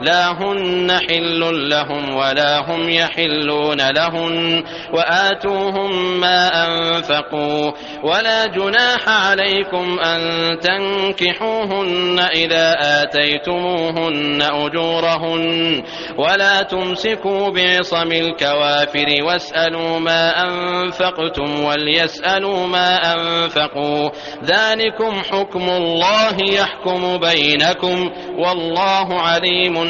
لا هن حل لهم ولا هم يحلون لهن وآتوهم ما أنفقوا ولا جناح عليكم أن تنكحوهن إذا آتيتموهن أجورهن ولا تمسكوا بعصم الكوافر واسألوا ما أنفقتم وليسألوا ما أنفقوا ذلكم حكم الله يحكم بينكم والله عليم